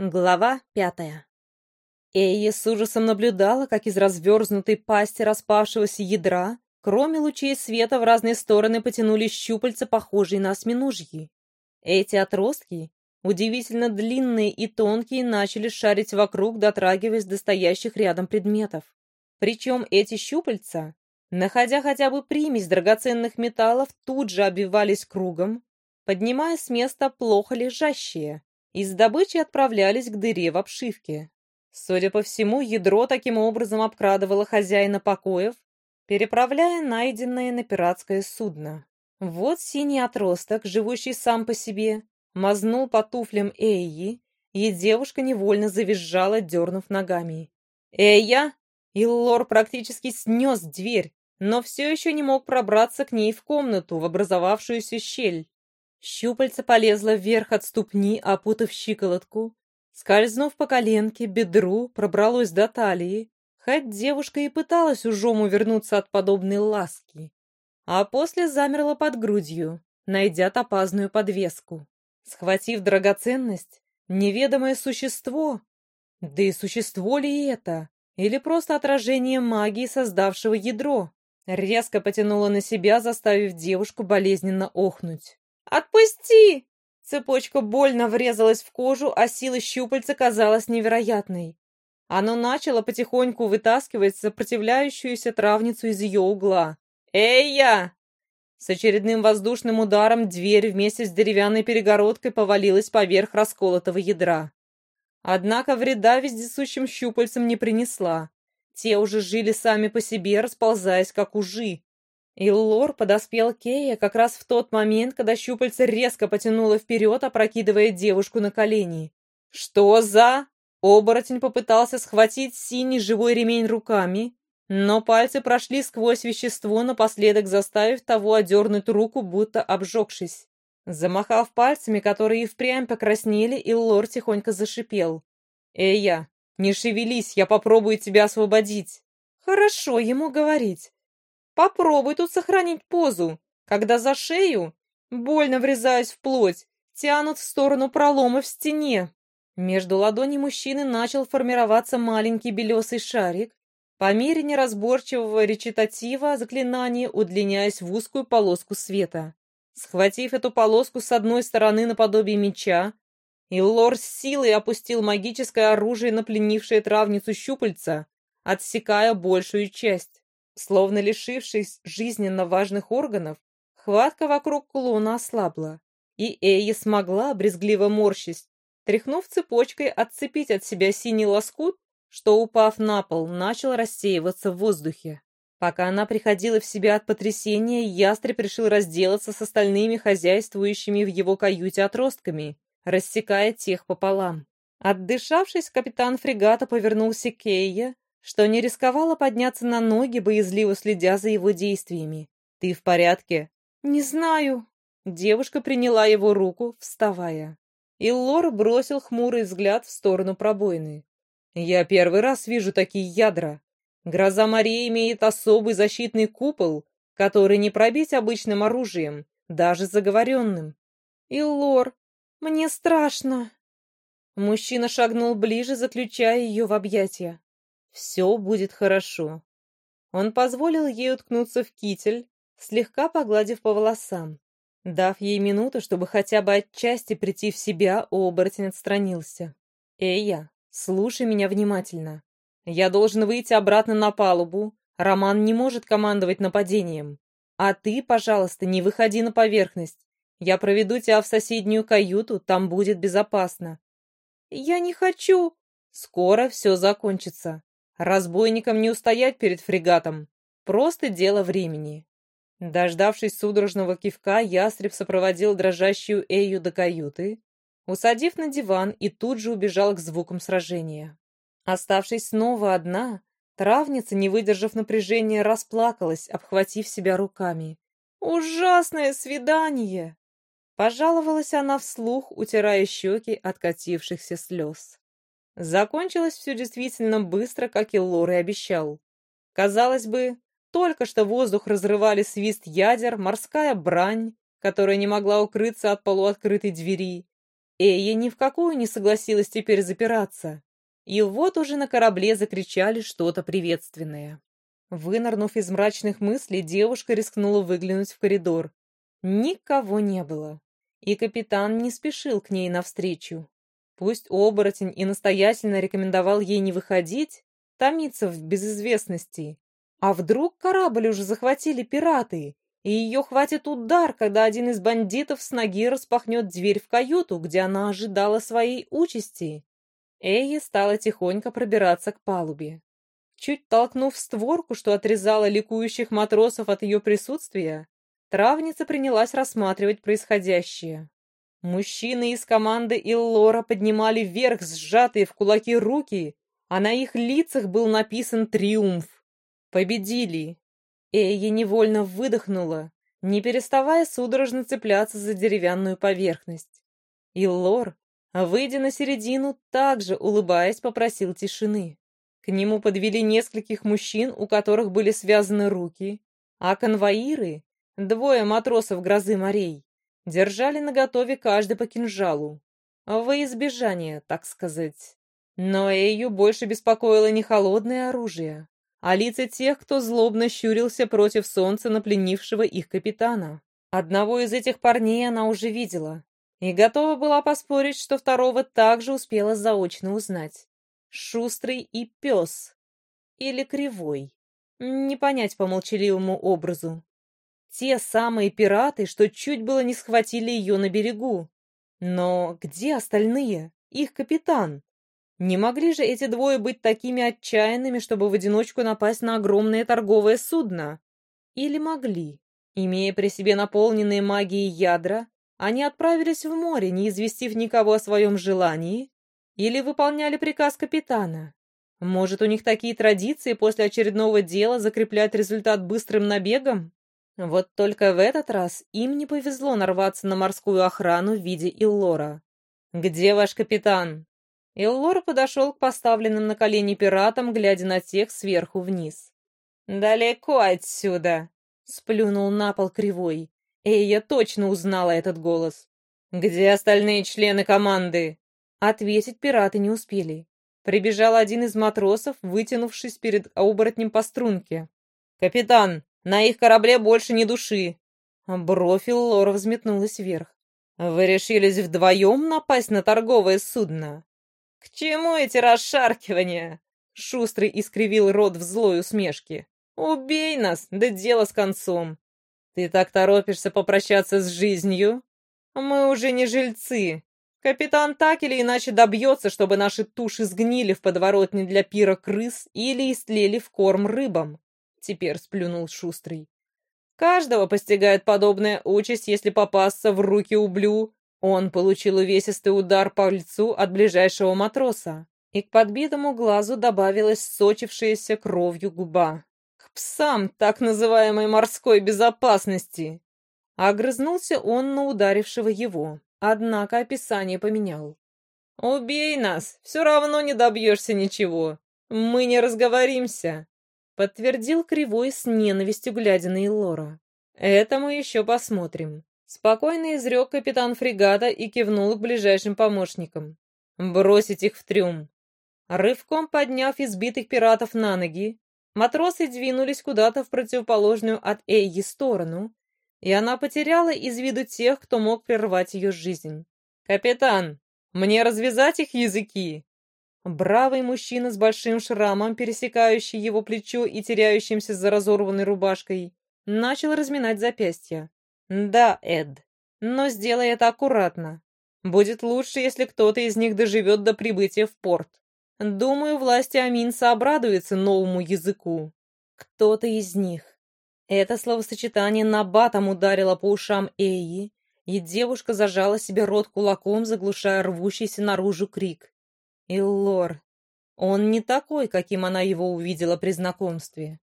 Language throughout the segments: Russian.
Глава пятая. Эйя с ужасом наблюдала, как из разверзнутой пасти распавшегося ядра, кроме лучей света, в разные стороны потянулись щупальца, похожие на осьминожьи. Эти отростки, удивительно длинные и тонкие, начали шарить вокруг, дотрагиваясь до стоящих рядом предметов. Причем эти щупальца, находя хотя бы примесь драгоценных металлов, тут же обвивались кругом, поднимая с места плохо лежащие, из добычи отправлялись к дыре в обшивке. Судя по всему, ядро таким образом обкрадывало хозяина покоев, переправляя найденное на пиратское судно. Вот синий отросток, живущий сам по себе, мазнул по туфлям Эйи, и девушка невольно завизжала, дернув ногами. «Эйя!» Иллор практически снес дверь, но все еще не мог пробраться к ней в комнату, в образовавшуюся щель. Щупальце полезло вверх от ступни, опутав щиколотку. Скользнув по коленке, бедру, пробралось до талии, хоть девушка и пыталась ужом вернуться от подобной ласки. А после замерла под грудью, найдя топазную подвеску. Схватив драгоценность, неведомое существо, да и существо ли это, или просто отражение магии, создавшего ядро, резко потянуло на себя, заставив девушку болезненно охнуть. «Отпусти!» Цепочка больно врезалась в кожу, а сила щупальца казалась невероятной. Оно начало потихоньку вытаскивать сопротивляющуюся травницу из ее угла. «Эй, я!» С очередным воздушным ударом дверь вместе с деревянной перегородкой повалилась поверх расколотого ядра. Однако вреда вездесущим щупальцам не принесла. Те уже жили сами по себе, расползаясь как ужи. Иллор подоспел Кея как раз в тот момент, когда щупальце резко потянуло вперед, опрокидывая девушку на колени. «Что за...» Оборотень попытался схватить синий живой ремень руками, но пальцы прошли сквозь вещество, напоследок заставив того одернуть руку, будто обжегшись. Замахав пальцами, которые и впрямь покраснели, Иллор тихонько зашипел. «Эя, не шевелись, я попробую тебя освободить». «Хорошо ему говорить. Попробуй тут сохранить позу, когда за шею, больно врезаясь в плоть, тянут в сторону пролома в стене. Между ладоней мужчины начал формироваться маленький белесый шарик, по мере неразборчивого речитатива заклинания удлиняясь в узкую полоску света. Схватив эту полоску с одной стороны наподобие меча, Иллор с силой опустил магическое оружие на пленившее травницу щупальца, отсекая большую часть. Словно лишившись жизненно важных органов, хватка вокруг кулона ослабла, и Эйя смогла, брезгливо морщись, тряхнув цепочкой, отцепить от себя синий лоскут, что, упав на пол, начал рассеиваться в воздухе. Пока она приходила в себя от потрясения, ястреб решил разделаться с остальными хозяйствующими в его каюте отростками, рассекая тех пополам. Отдышавшись, капитан фрегата повернулся к Кейе, что не рисковала подняться на ноги, боязливо следя за его действиями. «Ты в порядке?» «Не знаю». Девушка приняла его руку, вставая. И Лор бросил хмурый взгляд в сторону пробоины. «Я первый раз вижу такие ядра. Гроза Марии имеет особый защитный купол, который не пробить обычным оружием, даже заговоренным. Иллор, мне страшно. Мужчина шагнул ближе, заключая ее в объятия. Все будет хорошо. Он позволил ей уткнуться в китель, слегка погладив по волосам. Дав ей минуту, чтобы хотя бы отчасти прийти в себя, оборотень отстранился. «Эйя, слушай меня внимательно. Я должен выйти обратно на палубу. Роман не может командовать нападением. А ты, пожалуйста, не выходи на поверхность. Я проведу тебя в соседнюю каюту, там будет безопасно». «Я не хочу!» «Скоро все закончится. Разбойникам не устоять перед фрегатом. Просто дело времени. Дождавшись судорожного кивка, ястреб сопроводил дрожащую Эю до каюты, усадив на диван и тут же убежал к звукам сражения. Оставшись снова одна, травница, не выдержав напряжения, расплакалась, обхватив себя руками. «Ужасное свидание!» Пожаловалась она вслух, утирая щеки от катившихся слез. Закончилось все действительно быстро, как и Лор и обещал. Казалось бы, только что воздух разрывали свист ядер, морская брань, которая не могла укрыться от полуоткрытой двери, Эя ни в какую не согласилась теперь запираться. И вот уже на корабле закричали что-то приветственное. Вынырнув из мрачных мыслей, девушка рискнула выглянуть в коридор. Никого не было. И капитан не спешил к ней навстречу. Пусть оборотень и настоятельно рекомендовал ей не выходить, томиться в безызвестности. А вдруг корабль уже захватили пираты, и ее хватит удар, когда один из бандитов с ноги распахнет дверь в каюту, где она ожидала своей участи. Эйя стала тихонько пробираться к палубе. Чуть толкнув створку, что отрезала ликующих матросов от ее присутствия, травница принялась рассматривать происходящее. Мужчины из команды Иллора поднимали вверх сжатые в кулаки руки, а на их лицах был написан триумф. Победили. Эйя невольно выдохнула, не переставая судорожно цепляться за деревянную поверхность. Иллор, выйдя на середину, также, улыбаясь, попросил тишины. К нему подвели нескольких мужчин, у которых были связаны руки, а конвоиры, двое матросов грозы морей, держали наготове каждый по кинжалу. Во избежание, так сказать. Но ее больше беспокоило не холодное оружие, а лица тех, кто злобно щурился против солнца напленившего их капитана. Одного из этих парней она уже видела и готова была поспорить, что второго также успела заочно узнать. Шустрый и пес. Или кривой. Не понять по молчаливому образу. Те самые пираты, что чуть было не схватили ее на берегу. Но где остальные? Их капитан? Не могли же эти двое быть такими отчаянными, чтобы в одиночку напасть на огромное торговое судно? Или могли? Имея при себе наполненные магией ядра, они отправились в море, не известив никого о своем желании? Или выполняли приказ капитана? Может, у них такие традиции после очередного дела закреплять результат быстрым набегом? Вот только в этот раз им не повезло нарваться на морскую охрану в виде Иллора. «Где ваш капитан?» Иллор подошел к поставленным на колени пиратам, глядя на тех сверху вниз. «Далеко отсюда!» — сплюнул на пол кривой. Эйя точно узнала этот голос. «Где остальные члены команды?» Ответить пираты не успели. Прибежал один из матросов, вытянувшись перед оборотнем по струнке. «Капитан, на их корабле больше ни души. Бровь Лора взметнулась вверх. Вы решились вдвоем напасть на торговое судно? К чему эти расшаркивания? Шустрый искривил рот в злой усмешке. Убей нас, да дело с концом. Ты так торопишься попрощаться с жизнью? Мы уже не жильцы. Капитан так или иначе добьется, чтобы наши туши сгнили в подворотне для пира крыс или истлели в корм рыбам. Теперь сплюнул Шустрый. Каждого постигает подобная участь, если попасться в руки ублю. Он получил увесистый удар по лицу от ближайшего матроса, и к подбитому глазу добавилась сочившаяся кровью губа. К псам так называемой морской безопасности! Огрызнулся он на ударившего его, однако описание поменял. «Убей нас, все равно не добьешься ничего. Мы не разговоримся. Подтвердил Кривой с ненавистью, глядя на Иллора. «Это мы еще посмотрим». Спокойно изрек капитан фрегата и кивнул к ближайшим помощникам. «Бросить их в трюм». Рывком подняв избитых пиратов на ноги, матросы двинулись куда-то в противоположную от Эйи сторону, и она потеряла из виду тех, кто мог прервать ее жизнь. «Капитан, мне развязать их языки?» Бравый мужчина с большим шрамом, пересекающий его плечо и теряющимся за разорванной рубашкой, начал разминать запястья. «Да, Эд, но сделай это аккуратно. Будет лучше, если кто-то из них доживет до прибытия в порт. Думаю, власти Аминса обрадуются новому языку. Кто-то из них». Это словосочетание набатом ударило по ушам Эйи, и девушка зажала себе рот кулаком, заглушая рвущийся наружу крик. Иллор. Он не такой, каким она его увидела при знакомстве.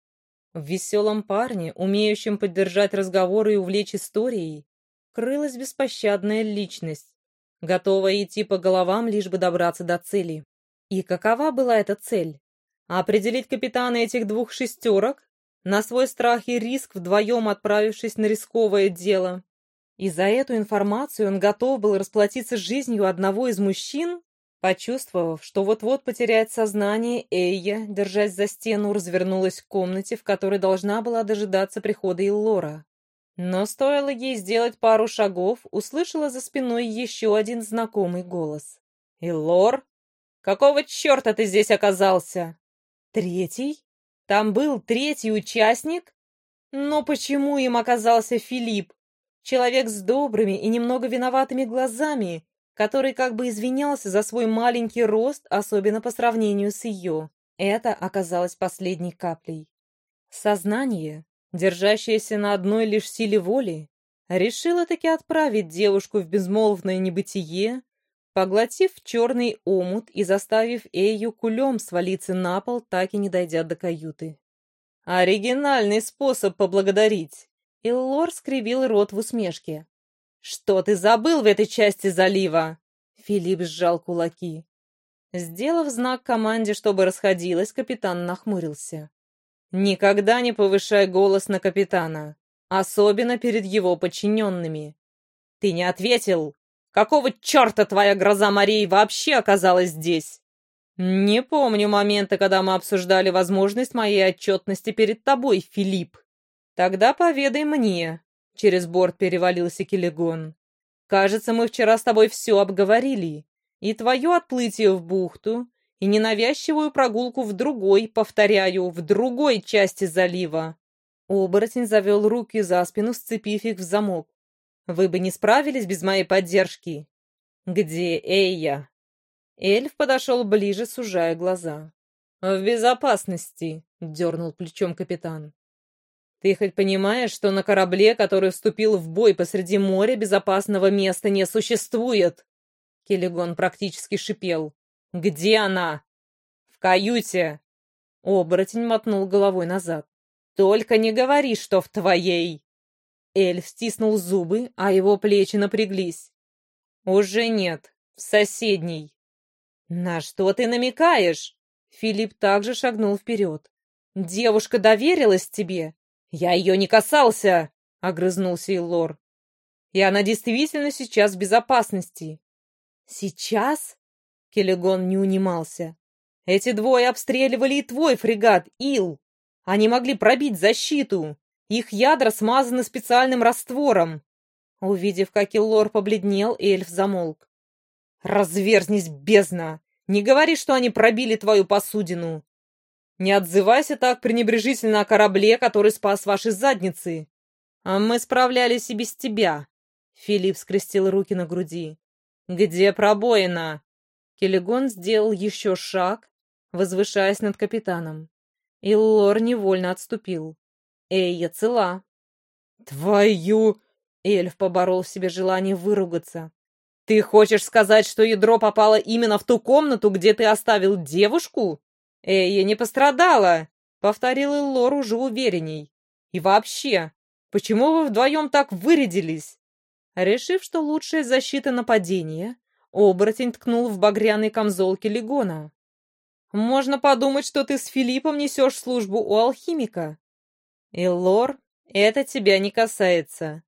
В веселом парне, умеющем поддержать разговоры и увлечь историей, крылась беспощадная личность, готовая идти по головам, лишь бы добраться до цели. И какова была эта цель? Определить капитана этих двух шестерок? На свой страх и риск вдвоем отправившись на рисковое дело? И за эту информацию он готов был расплатиться жизнью одного из мужчин? Почувствовав, что вот-вот потеряет сознание, Эйя, держась за стену, развернулась к комнате, в которой должна была дожидаться прихода Иллора. Но стоило ей сделать пару шагов, услышала за спиной еще один знакомый голос. «Иллор? Какого черта ты здесь оказался?» «Третий? Там был третий участник? Но почему им оказался Филипп? Человек с добрыми и немного виноватыми глазами, который как бы извинялся за свой маленький рост, особенно по сравнению с ее. Это оказалось последней каплей. Сознание, держащееся на одной лишь силе воли, решило таки отправить девушку в безмолвное небытие, поглотив черный омут и заставив Эйю кулем свалиться на пол, так и не дойдя до каюты. «Оригинальный способ поблагодарить!» Иллор скривил рот в усмешке. «Что ты забыл в этой части залива?» Филипп сжал кулаки. Сделав знак команде, чтобы расходилась, капитан нахмурился. «Никогда не повышай голос на капитана, особенно перед его подчиненными. Ты не ответил? Какого черта твоя гроза морей вообще оказалась здесь?» «Не помню момента, когда мы обсуждали возможность моей отчетности перед тобой, Филипп», «Тогда поведай мне», — через борт перевалился Келегон. «Кажется, мы вчера с тобой все обговорили. И твое отплытие в бухту, и ненавязчивую прогулку в другой, повторяю, в другой части залива». Оборотень завел руки за спину, сцепив их в замок. «Вы бы не справились без моей поддержки?» «Где Эйя?» Эльф подошел ближе, сужая глаза. «В безопасности», — дернул плечом капитан. Ты хоть понимаешь, что на корабле, который вступил в бой посреди моря, безопасного места не существует?» Келегон практически шипел. «Где она?» «В каюте!» Оборотень мотнул головой назад. «Только не говори, что в твоей!» Эльф стиснул зубы, а его плечи напряглись. «Уже нет, в соседней». «На что ты намекаешь?» Филипп также шагнул вперед. «Девушка доверилась тебе? «Я ее не касался!» — огрызнулся Илор. «И она действительно сейчас в безопасности». «Сейчас?» — Келегон не унимался. «Эти двое обстреливали и твой фрегат, Ил. Они могли пробить защиту. Их ядра смазаны специальным раствором». Увидев, как Иллор побледнел, эльф замолк. «Разверзнись, бездна! Не говори, что они пробили твою посудину! Не отзывайся так пренебрежительно о корабле, который спас ваши задницы. А мы справлялись и без тебя. Филипп скрестил руки на груди. Где пробоина? Келегон сделал еще шаг, возвышаясь над капитаном. И Лор невольно отступил. Эй, я цела. Твою... Эльф поборол в себе желание выругаться. «Ты хочешь сказать, что ядро попало именно в ту комнату, где ты оставил девушку?» «Эй, не пострадала!» — повторил Иллор уже уверенней. «И вообще, почему вы вдвоем так вырядились?» Решив, что лучшая защита нападения, оборотень ткнул в багряный камзол Келегона. «Можно подумать, что ты с Филиппом несешь службу у алхимика». «Иллор, это тебя не касается».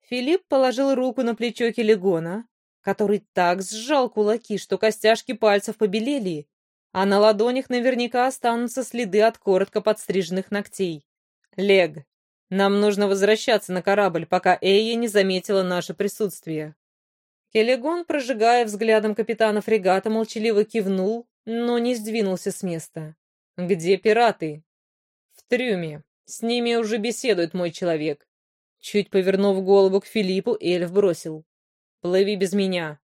Филипп положил руку на плечо Келегона, который так сжал кулаки, что костяшки пальцев побелели, а на ладонях наверняка останутся следы от коротко подстриженных ногтей. Лег, нам нужно возвращаться на корабль, пока Эйя не заметила наше присутствие. Келегон, прожигая взглядом капитана фрегата, молчаливо кивнул, но не сдвинулся с места. «Где пираты?» «В трюме. С ними уже беседует мой человек». Чуть повернув голову к Филиппу, эльф бросил. «Плыви без меня».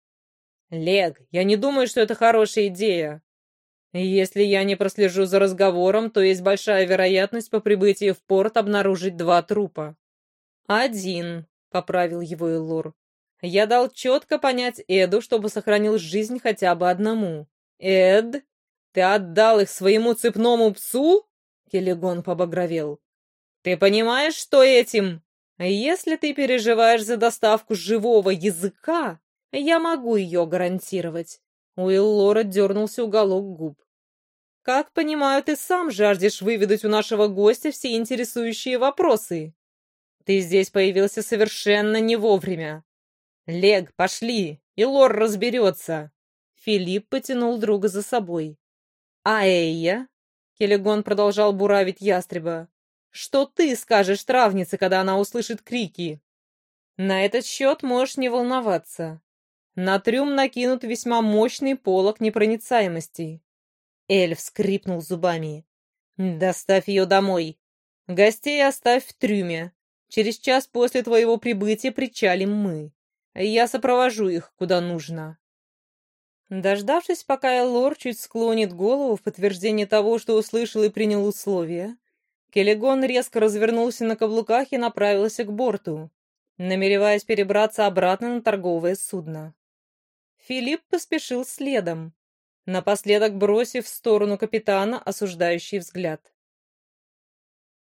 «Лег, я не думаю, что это хорошая идея. Если я не прослежу за разговором, то есть большая вероятность по прибытии в порт обнаружить два трупа. Один, поправил его Эллор. Я дал четко понять Эду, чтобы сохранил жизнь хотя бы одному. Эд, ты отдал их своему цепному псу? Келегон побагровел. Ты понимаешь, что этим? Если ты переживаешь за доставку живого языка, я могу ее гарантировать. У Эллора дернулся уголок губ. «Как понимаю, ты сам жаждешь выведать у нашего гостя все интересующие вопросы?» Ты здесь появился совершенно не вовремя. Лег, пошли, и Лор разберется. Филипп потянул друга за собой. А Эйя? Келегон продолжал буравить ястреба. Что ты скажешь травнице, когда она услышит крики? На этот счет можешь не волноваться. На трюм накинут весьма мощный полог непроницаемости. Эльф скрипнул зубами. «Доставь ее домой. Гостей оставь в трюме. Через час после твоего прибытия причалим мы. Я сопровожу их, куда нужно». Дождавшись, пока Эллор чуть склонит голову в подтверждение того, что услышал и принял условия, Келегон резко развернулся на каблуках и направился к борту, намереваясь перебраться обратно на торговое судно. Филипп поспешил следом, напоследок бросив в сторону капитана осуждающий взгляд.